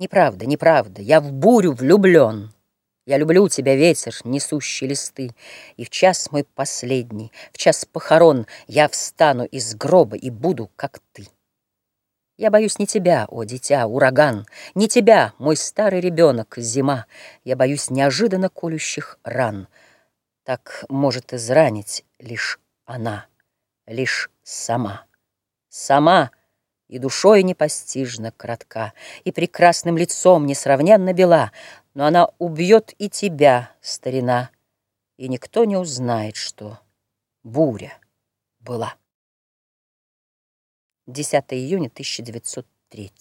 Неправда, неправда, я в бурю влюблен. Я люблю тебя, ветер, несущий листы, И в час мой последний, в час похорон Я встану из гроба и буду, как ты. Я боюсь не тебя, о дитя, ураган, Не тебя, мой старый ребенок, зима. Я боюсь неожиданно колющих ран. Так может изранить лишь она, лишь сама. Сама — и душой непостижно кратка, И прекрасным лицом несравненно бела, Но она убьет и тебя, старина, И никто не узнает, что буря была. 10 июня 1903